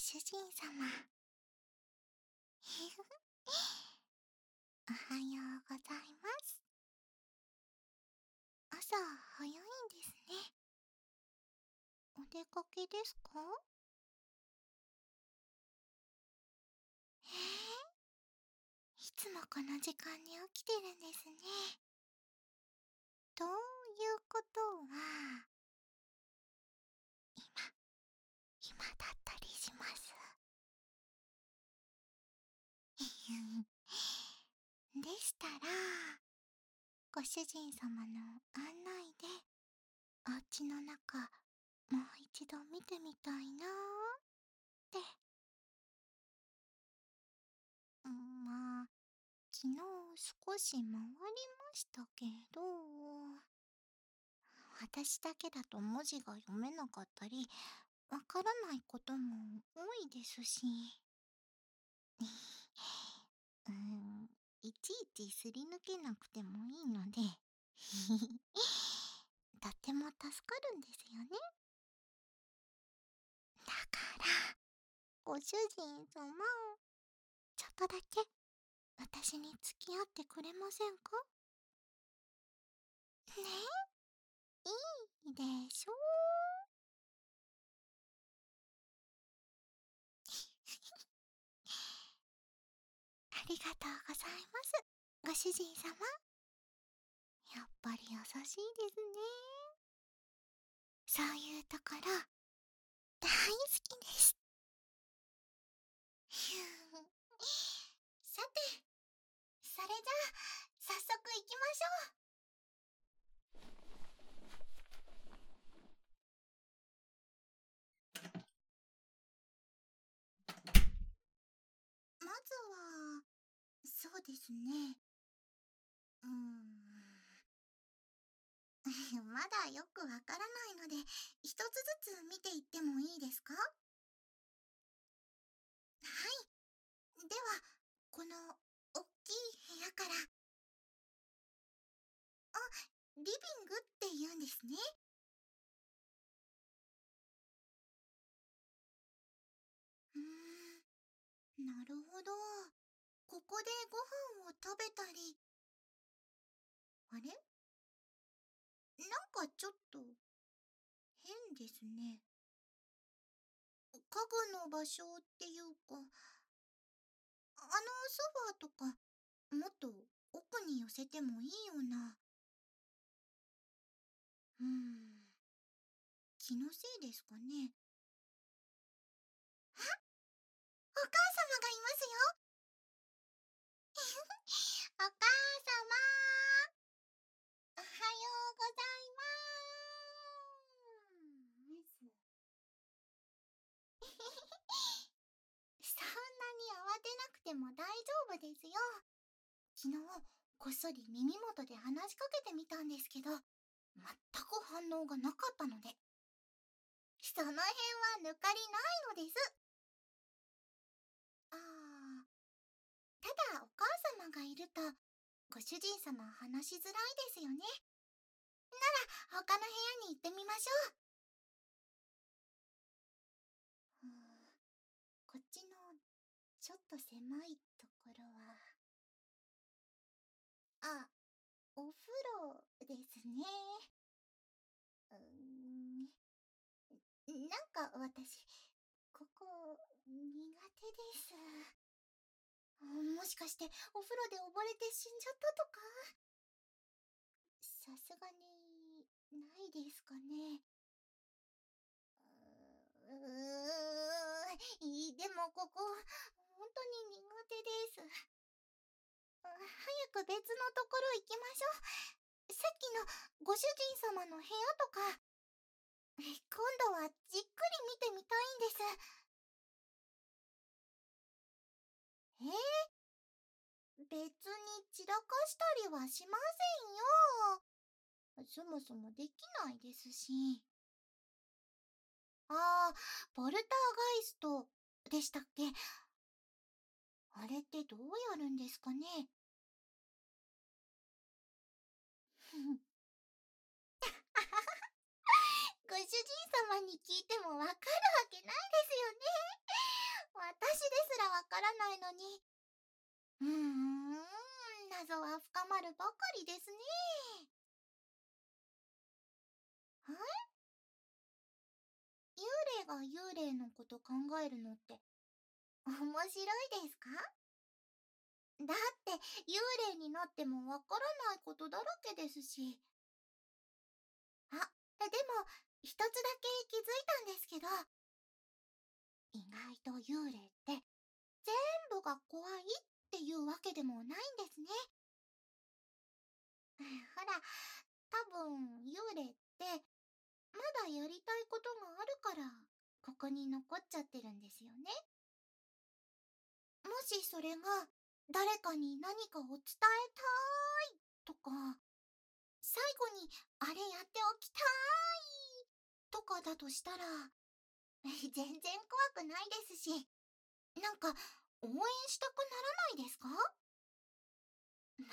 主人様。おはようございます。朝早いんですね。お出かけですか？えー、いつもこの時間に起きてるんですね。ということは、今、今だったりします。でしたら、ご主人様の案内で、お家の中、もう一度見てみたいなーって。んまあ、昨日少し回りましたけど、私だけだと文字が読めなかったり、わからないことも多いですし。うん、いちいちすり抜けなくてもいいので。とても助かるんですよね。だから、ご主人様、ちょっとだけ私に付き合ってくれませんか？ね？いいでしょありがとうございます、ご主人様。やっぱり優しいですね。そういうところ、大好きです。さて、それじゃあ、早速行きましょう。そうですね。うーん。まだよくわからないので、一つずつ見ていってもいいですか？はい。では、この、おっきい部屋から。あ、リビングって言うんですね。うーん、なるほど。ここでご飯を食べたり。あれ？なんかちょっと、変ですね。家具の場所っていうか、あのソファーとか、もっと奥に寄せてもいいような。うーん、気のせいですかね。あお母様がいますよお母様おはようございますそんなに慌てなくても大丈夫ですよ昨日こっそり耳元で話しかけてみたんですけど全く反応がなかったのでその辺は抜かりないのですああただお母様がいると、ご主人様話しづらいですよね。なら、他の部屋に行ってみましょう。と狭いところは。あ、お風呂ですね。うーん、なんか私、ここ、苦手です。もしかしてお風呂で溺れて死んじゃったとか？さすがにないですかねうー でもここ本当に苦手です。早く別のところ行きましょう。さっきのご主人様の部屋とか。今度はじっくり見てみたいんです。えー、別に散らかしたりはしませんよ。そもそもできないですし。ああ、ポルターガイストでしたっけ？あれってどうやるんですかね？ご主人様に聞いてもわかるわけないですよね。私ですらわからないのに。うーん、謎は深まるばかりですね。はい幽霊が幽霊のこと考えるのって面白いですか？だって幽霊になってもわからないことだらけですし。あ、でも一つだけ気づいたんですけど、意外と幽霊って全部が怖いっていうわけでもないんですね。ほら、多分幽霊ってまだやりたいことがあるからここに残っちゃってるんですよね。もしそれが誰かに何かを伝えたいとか、最後にあれやっておきたいとかだとしたら、全然怖くないですし、なんか応援したくならないですか？ま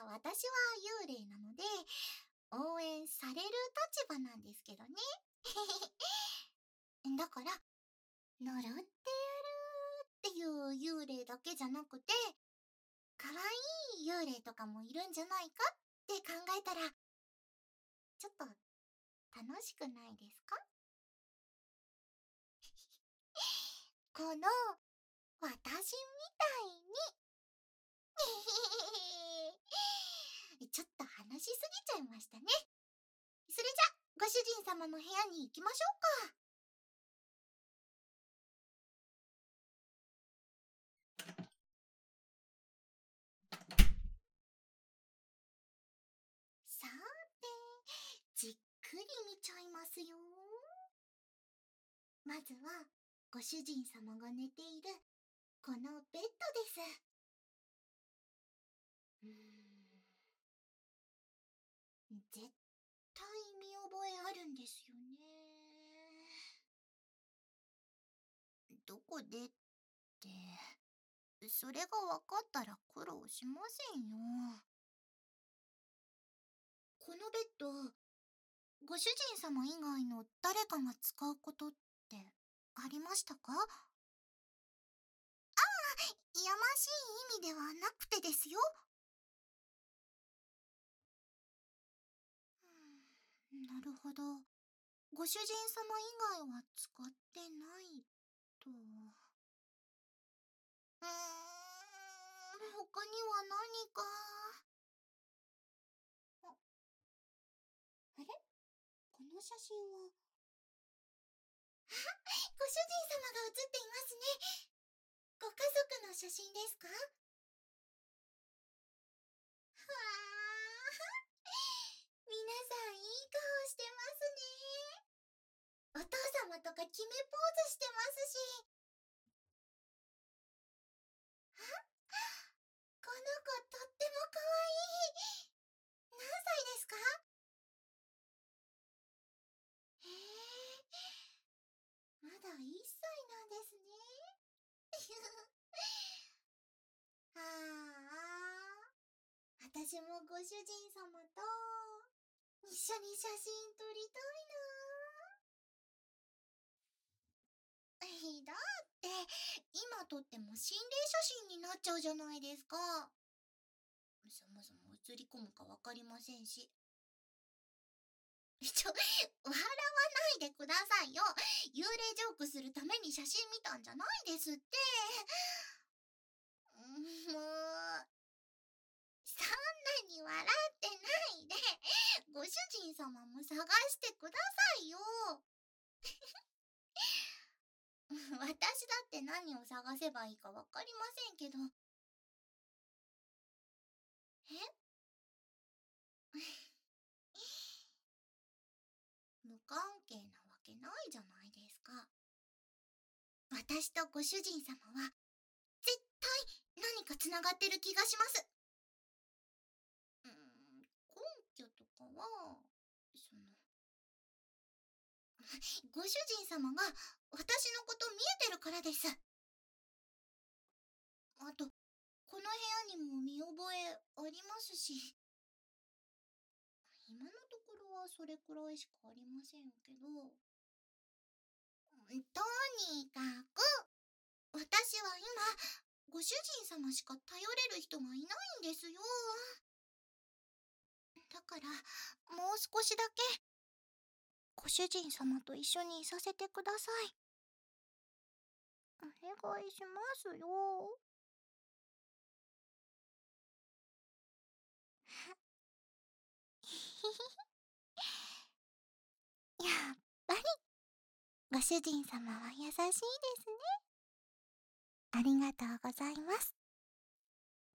あ、私は幽霊なので、応援される立場なんですけどね。だから、呪ってやるっていう幽霊だけじゃなくて、可愛い幽霊とかもいるんじゃないかって考えたら、ちょっと楽しくないですか？この、私みたいに。ちょっと話しすぎちゃいましたね。それじゃ、ご主人様の部屋に行きましょうか。くり見ちゃいますよ。まずは、ご主人様が寝ている、このベッドです。うーん。絶対見覚えあるんですよね。どこでって、それが分かったら苦労しませんよ。このベッド、ご主人様以外の誰かが使うことってありましたか？ああ、やましい意味ではなくてですよ。なるほど。ご主人様以外は使ってないと。うーん、他には何か。の写真は？あ、ご主人様が写っていますね。ご家族の写真ですか？はあ、皆さんいい顔してますね。お父様とか決めポーズしてますし。あ、この子とっても可愛い。何歳ですかへえ、まだ1歳なんですね。ああ、私もご主人様と一緒に写真撮りたいな。だって、今撮っても心霊写真になっちゃうじゃないですか。そもそも映り込むかわかりませんし。ちょ、笑わないでくださいよ。幽霊ジョークするために写真見たんじゃないですって。もう、そんなに笑ってないで、ご主人様も探してくださいよ。私だって何を探せばいいかわかりませんけど。え？無関係なわけないじゃないですか。私とご主人様は、絶対何か繋がってる気がします。うん、根拠とかは、その、ご主人様が私のこと見えてるからです。あと、この部屋にも見覚えありますし。今のところはそれくらいしかありませんけど。とにかく、私は今、ご主人様しか頼れる人がいないんですよ。だから、もう少しだけ、ご主人様と一緒にいさせてください。お願いしますよ。やっぱり、ご主人様は優しいですね。ありがとうございます。